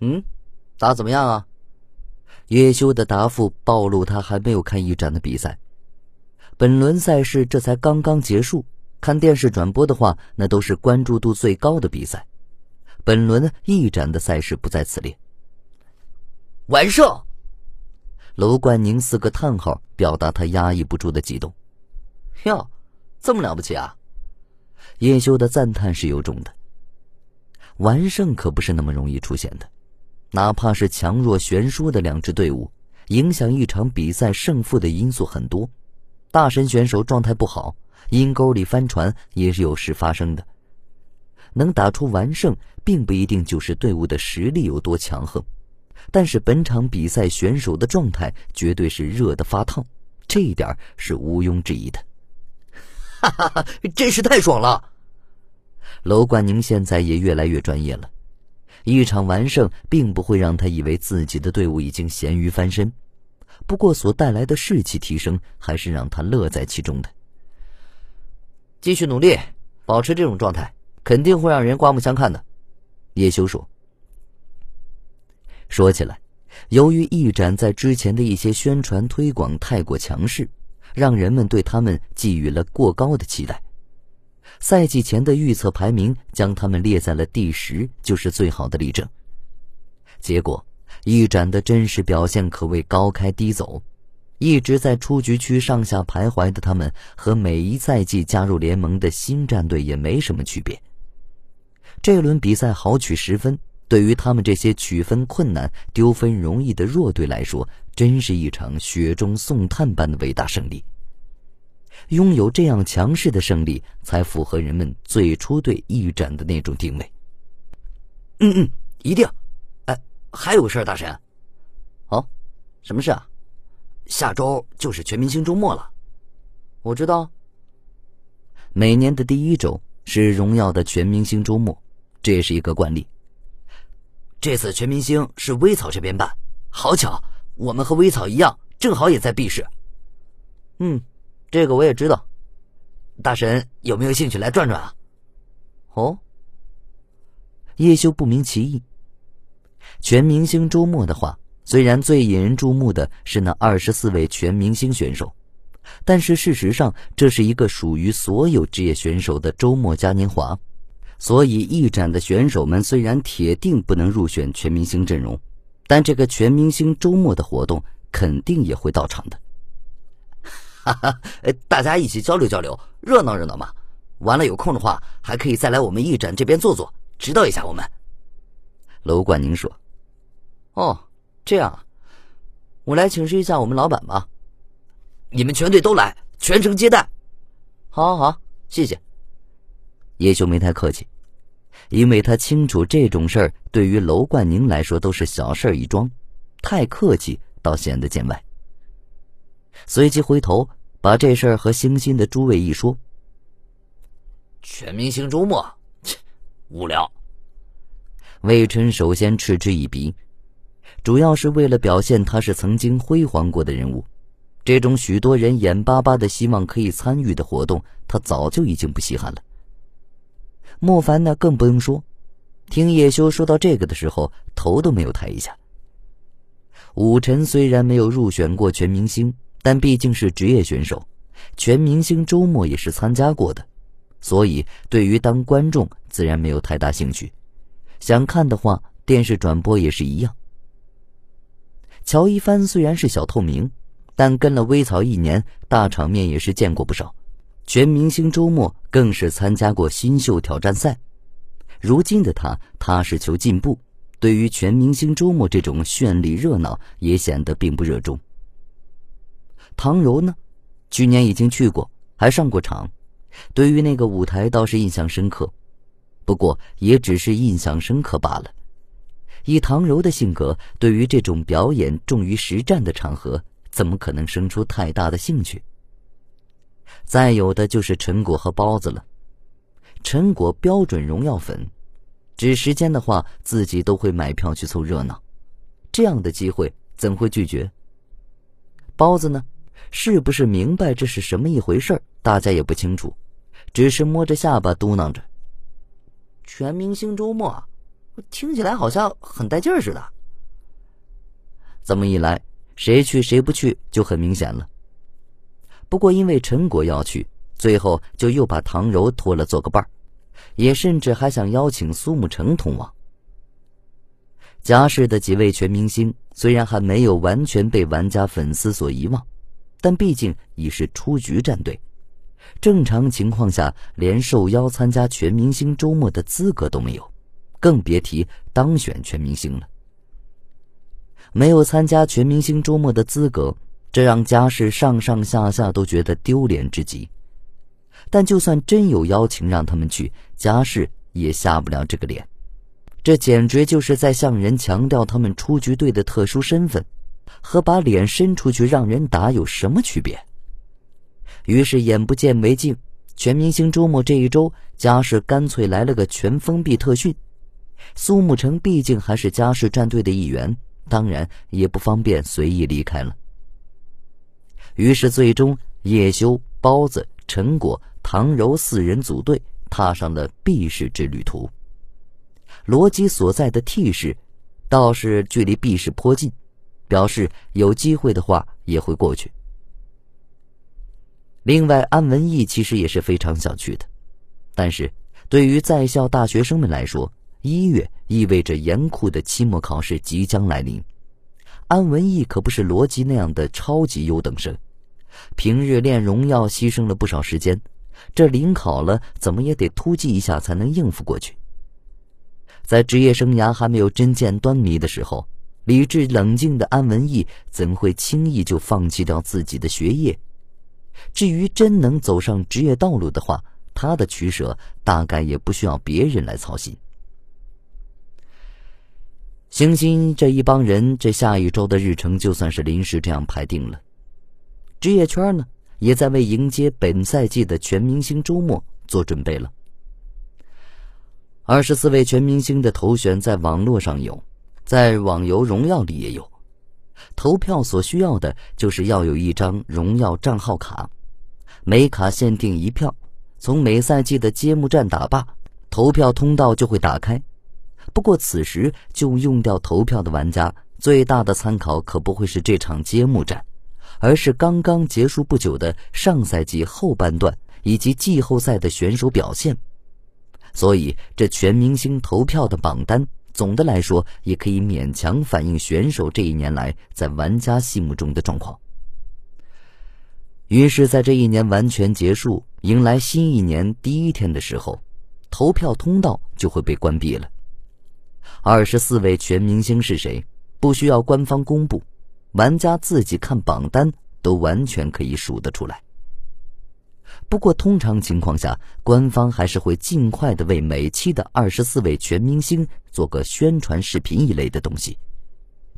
嗯，打怎么样啊？叶修的答复暴露他还没有看一展的比赛。本轮赛事这才刚刚结束，看电视转播的话，那都是关注度最高的比赛。本轮一展的赛事不在此列。完胜！楼冠宁四个叹号，表达他压抑不住的激动。哟，这么了不起啊！叶修的赞叹是有种的。完胜可不是那么容易出现的，哪怕是强弱悬殊的两支队伍，影响一场比赛胜负的因素很多。大神选手状态不好，阴沟里翻船也是有时发生的。能打出完胜，并不一定就是队伍的实力有多强横，但是本场比赛选手的状态绝对是热得发烫，这一点是毋庸置疑的。哈哈哈，真是太爽了！楼冠宁现在也越来越专业了，一场完胜并不会让他以为自己的队伍已经咸鱼翻身，不过所带来的士气提升还是让他乐在其中的。继续努力，保持这种状态，肯定会让人刮目相看的。叶修说。说起来，由于翼展在之前的一些宣传推广太过强势，让人们对他们寄予了过高的期待。赛季前的预测排名将他们列在了第十，就是最好的例证。结果，一展的真实表现可谓高开低走，一直在出局区上下徘徊的他们，和每一赛季加入联盟的新战队也没什么区别。这轮比赛好取十分，对于他们这些取分困难、丢分容易的弱队来说，真是一场雪中送炭般的伟大胜利。拥有这样强势的胜利，才符合人们最初对翼展的那种定位。嗯嗯，一定。哎，还有个事儿，大神。哦，什么事啊？下周就是全明星周末了。我知道。每年的第一周是荣耀的全明星周末，这也是一个惯例。这次全明星是微草这边办，好巧，我们和微草一样，正好也在 B 市。嗯。这个我也知道，大神有没有兴趣来转转啊？哦，叶修不明其意。全明星周末的话，虽然最引人注目的是那二十四位全明星选手，但是事实上这是一个属于所有职业选手的周末嘉年华，所以一展的选手们虽然铁定不能入选全明星阵容，但这个全明星周末的活动肯定也会到场的。哈 哈，大家一起交流交流，热闹热闹嘛。完了有空的话，还可以再来我们艺展这边坐坐，指导一下我们。楼冠宁说：“哦，这样，我来请示一下我们老板吧。你们全队都来，全程接待。好，好，好，谢谢。”叶修没太客气，因为他清楚这种事儿对于楼冠宁来说都是小事一桩，太客气倒显得见外。随即回头。把这事儿和星星的诸位一说，全明星周末，切，无聊。魏琛首先嗤之以鼻，主要是为了表现他是曾经辉煌过的人物。这种许多人眼巴巴的希望可以参与的活动，他早就已经不稀罕了。莫凡呢，更不用说，听叶修说到这个的时候，头都没有抬一下。武晨虽然没有入选过全明星。但毕竟是职业选手，全明星周末也是参加过的，所以对于当观众自然没有太大兴趣。想看的话，电视转播也是一样。乔一帆虽然是小透明，但跟了微草一年，大场面也是见过不少。全明星周末更是参加过新秀挑战赛。如今的他踏实求进步，对于全明星周末这种绚丽热闹也显得并不热衷。唐柔呢，去年已经去过，还上过场，对于那个舞台倒是印象深刻，不过也只是印象深刻罢了。以唐柔的性格，对于这种表演重于实战的场合，怎么可能生出太大的兴趣？再有的就是陈果和包子了。陈果标准荣耀粉，指时间的话，自己都会买票去凑热闹，这样的机会怎会拒绝？包子呢？是不是明白这是什么一回事大家也不清楚，只是摸着下巴嘟囔着：“全明星周末，听起来好像很带劲儿似的。这么一来，谁去谁不去就很明显了。不过因为陈果要去，最后就又把唐柔拖了做个伴儿，也甚至还想邀请苏沐橙同往。家世的几位全明星虽然还没有完全被玩家粉丝所遗忘，但毕竟已是出局战队，正常情况下连受邀参加全明星周末的资格都没有，更别提当选全明星了。没有参加全明星周末的资格，这让家世上上下下都觉得丢脸至极。但就算真有邀请让他们去，家世也下不了这个脸。这简直就是在向人强调他们出局队的特殊身份，和把脸伸出去让人打有什么区别？于是眼不见为净，全明星周末这一周，嘉世干脆来了个全封闭特训。苏沐橙毕竟还是嘉世战队的一员，当然也不方便随意离开了。于是最终，叶修、包子、陈果、唐柔四人组队，踏上了避世之旅途。罗辑所在的 T 市，倒是距离 B 市颇近，表示有机会的话也会过去。另外，安文义其实也是非常想去的，但是对于在校大学生们来说，一月意味着严酷的期末考试即将来临。安文义可不是罗辑那样的超级优等生，平日练荣耀牺牲了不少时间，这临考了怎么也得突击一下才能应付过去。在职业生涯还没有真见端倪的时候，理智冷静的安文义怎会轻易就放弃掉自己的学业？至于真能走上职业道路的话，他的取舍大概也不需要别人来操心。星星这一帮人，这下一周的日程就算是临时这样排定了。职业圈呢，也在为迎接本赛季的全明星周末做准备了。二十四位全明星的头选在网络上有，在网游荣耀里也有。投票所需要的就是要有一张荣耀账号卡，每卡限定一票。从每赛季的揭幕战打罢，投票通道就会打开。不过此时就用掉投票的玩家，最大的参考可不会是这场揭幕战，而是刚刚结束不久的上赛季后半段以及季后赛的选手表现。所以，这全明星投票的榜单，总的来说也可以勉强反映选手这一年来在玩家心目中的状况。于是，在这一年完全结束、迎来新一年第一天的时候，投票通道就会被关闭了。二十四位全明星是谁，不需要官方公布，玩家自己看榜单都完全可以数得出来。不过，通常情况下，官方还是会尽快的为每期的二十四位全明星做个宣传视频一类的东西。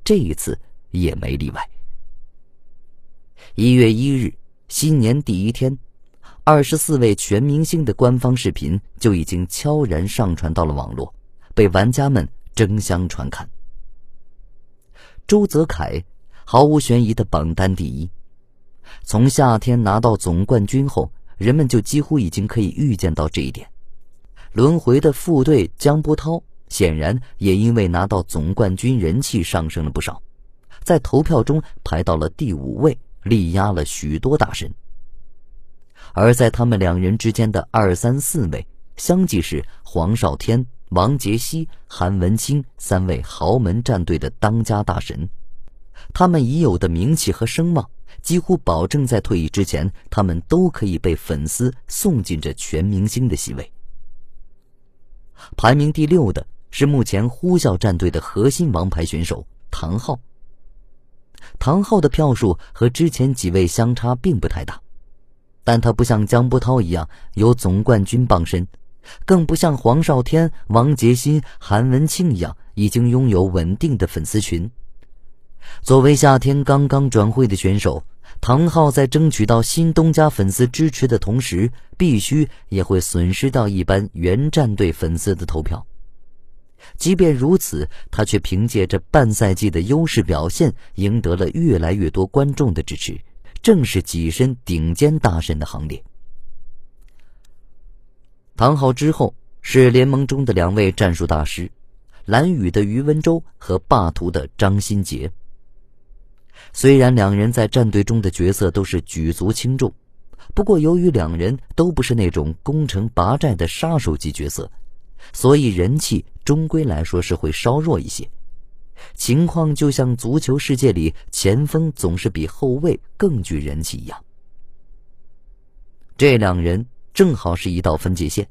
这一次也没例外。一月一日，新年第一天，二十四位全明星的官方视频就已经悄然上传到了网络，被玩家们争相传看。周泽楷毫无悬疑的榜单第一，从夏天拿到总冠军后。人们就几乎已经可以预见到这一点。轮回的副队江波涛显然也因为拿到总冠军，人气上升了不少，在投票中排到了第五位，力压了许多大神。而在他们两人之间的二三四位，相继是黄少天、王杰希、韩文清三位豪门战队的当家大神，他们已有的名气和声望。几乎保证在退役之前，他们都可以被粉丝送进这全明星的席位。排名第六的是目前呼啸战队的核心王牌选手唐昊。唐昊的票数和之前几位相差并不太大，但他不像江波涛一样有总冠军傍身，更不像黄少天、王杰新、韩文清一样已经拥有稳定的粉丝群。作为夏天刚刚转会的选手，唐昊在争取到新东家粉丝支持的同时，必须也会损失到一般原战队粉丝的投票。即便如此，他却凭借着半赛季的优势表现，赢得了越来越多观众的支持，正是跻身顶尖大神的行列。唐昊之后是联盟中的两位战术大师。蓝宇的余文洲和霸图的张新杰。虽然两人在战队中的角色都是举足轻重，不过由于两人都不是那种攻城拔寨的杀手级角色，所以人气终归来说是会稍弱一些。情况就像足球世界里前锋总是比后卫更具人气一样。这两人正好是一道分界线，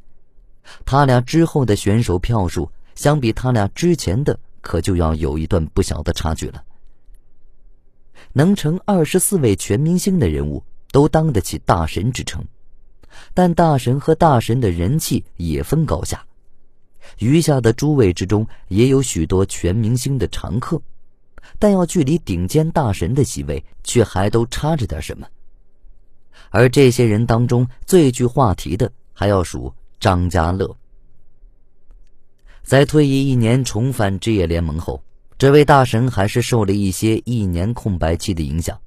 他俩之后的选手票数相比他俩之前的可就要有一段不小的差距了。能成二十四位全明星的人物都当得起大神之称，但大神和大神的人气也分高下。余下的诸位之中也有许多全明星的常客，但要距离顶尖大神的席位却还都差着点什么。而这些人当中最具话题的，还要数张家乐。在退役一年重返职业联盟后，这位大神还是受了一些一年空白期的影响，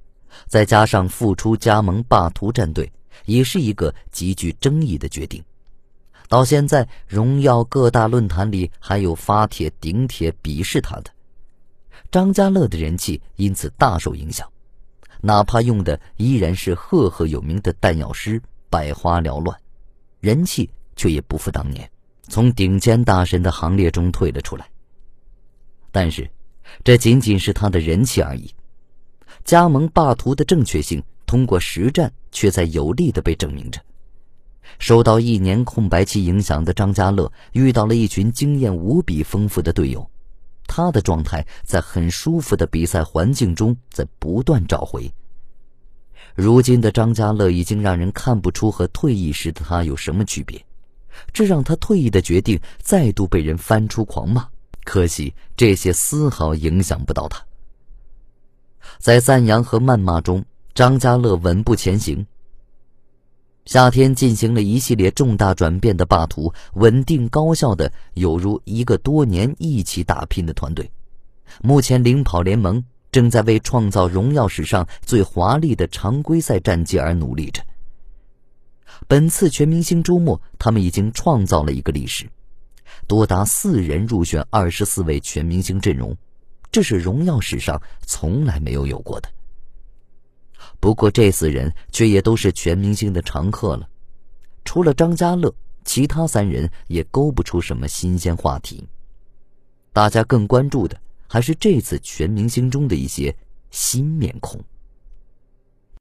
再加上复出加盟霸图战队，也是一个极具争议的决定。到现在，荣耀各大论坛里还有发帖顶帖鄙视他的张家乐的人气因此大受影响，哪怕用的依然是赫赫有名的弹药师，百花缭乱，人气却也不复当年，从顶尖大神的行列中退了出来。但是，这仅仅是他的人气而已，加盟霸图的正确性，通过实战却在有力的被证明着。受到一年空白期影响的张家乐遇到了一群经验无比丰富的队友，他的状态在很舒服的比赛环境中在不断找回。如今的张家乐已经让人看不出和退役时的他有什么区别，这让他退役的决定再度被人翻出狂骂。可惜这些丝毫影响不到他，在赞扬和谩骂中，张家乐稳步前行。夏天进行了一系列重大转变的霸图，稳定高效的有如一个多年一起打拼的团队。目前领跑联盟，正在为创造荣耀史上最华丽的常规赛战绩而努力着。本次全明星周末，他们已经创造了一个历史，多达四人入选二十四位全明星阵容，这是荣耀史上从来没有有过的。不过这四人却也都是全明星的常客了，除了张家乐，其他三人也勾不出什么新鲜话题。大家更关注的还是这次全明星中的一些新面孔。